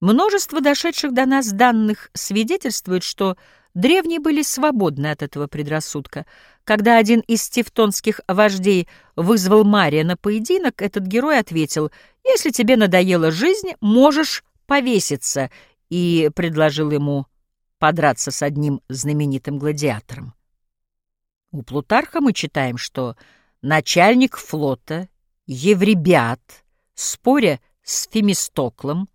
Множество дошедших до нас данных свидетельствует, что древние были свободны от этого предрассудка. Когда один из тевтонских вождей вызвал Мария на поединок, этот герой ответил, «Если тебе надоела жизнь, можешь повеситься», и предложил ему подраться с одним знаменитым гладиатором. У Плутарха мы читаем, что начальник флота Евребиат, споря с Фемистоклом,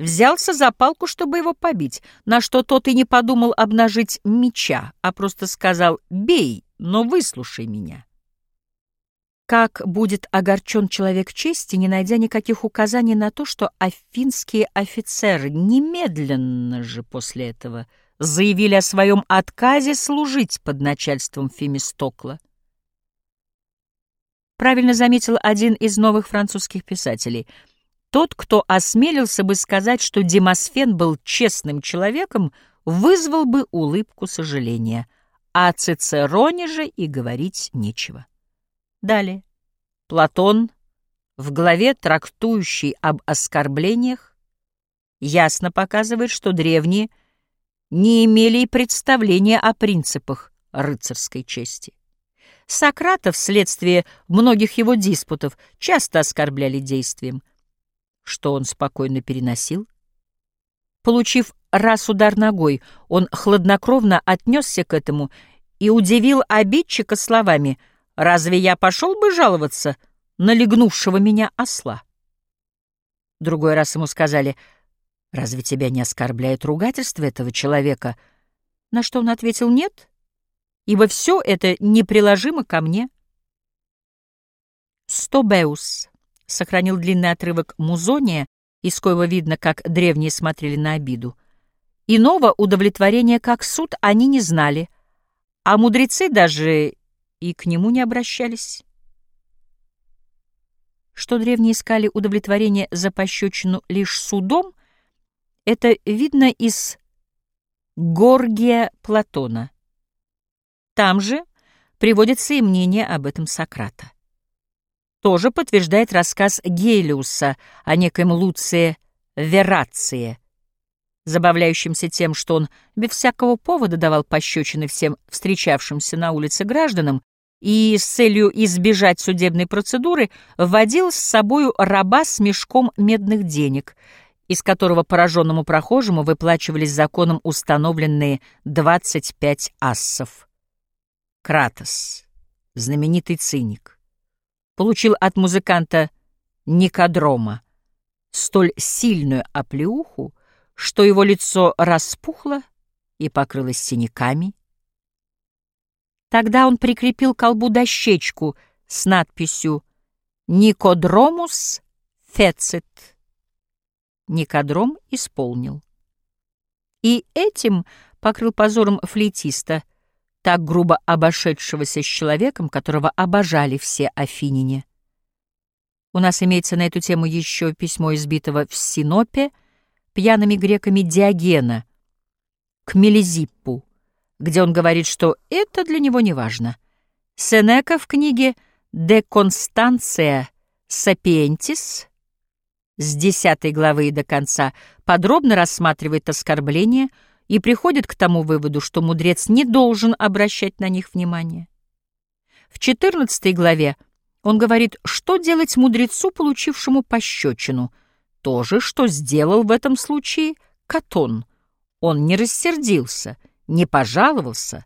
взялся за палку, чтобы его побить, на что тот и не подумал обнажить меча, а просто сказал «бей, но выслушай меня». Как будет огорчен человек чести, не найдя никаких указаний на то, что афинские офицеры немедленно же после этого заявили о своем отказе служить под начальством Фемистокла. Правильно заметил один из новых французских писателей — тот, кто осмелился бы сказать, что Демосфен был честным человеком, вызвал бы улыбку сожаления. О Цицероне же и говорить нечего. Далее. Платон в главе, трактующей об оскорблениях, ясно показывает, что древние не имели и представления о принципах рыцарской чести. Сократа вследствие многих его диспутов часто оскорбляли действием – что он спокойно переносил. Получив раз удар ногой, он хладнокровно отнесся к этому и удивил обидчика словами «Разве я пошел бы жаловаться на легнувшего меня осла?» Другой раз ему сказали «Разве тебя не оскорбляет ругательство этого человека?» На что он ответил «Нет, ибо все это неприложимо ко мне». Стобеус сохранил длинный отрывок Музония, из коего видно, как древние смотрели на обиду. Иного удовлетворения, как суд, они не знали, а мудрецы даже и к нему не обращались. Что древние искали удовлетворение за пощечину лишь судом, это видно из Горгия Платона. Там же приводится и мнение об этом Сократа тоже подтверждает рассказ Гелиуса о некоем Луции Верации, забавляющемся тем, что он без всякого повода давал пощечины всем встречавшимся на улице гражданам и с целью избежать судебной процедуры вводил с собою раба с мешком медных денег, из которого пораженному прохожему выплачивались законом установленные 25 ассов. Кратос, знаменитый циник получил от музыканта Никодрома столь сильную оплеуху, что его лицо распухло и покрылось синяками. Тогда он прикрепил к колбу дощечку с надписью «Никодромус фецит». Никодром исполнил. И этим покрыл позором флейтиста, так грубо обошедшегося с человеком, которого обожали все афиняне. У нас имеется на эту тему еще письмо избитого в Синопе пьяными греками Диогена к Мелизиппу, где он говорит, что это для него не важно. Сенека в книге «De Constantia Sapientis» с десятой главы и до конца подробно рассматривает оскорбление — и приходит к тому выводу, что мудрец не должен обращать на них внимание. В 14 главе он говорит, что делать мудрецу, получившему пощечину. То же, что сделал в этом случае Катон. Он не рассердился, не пожаловался,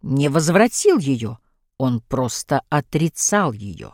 не возвратил ее, он просто отрицал ее.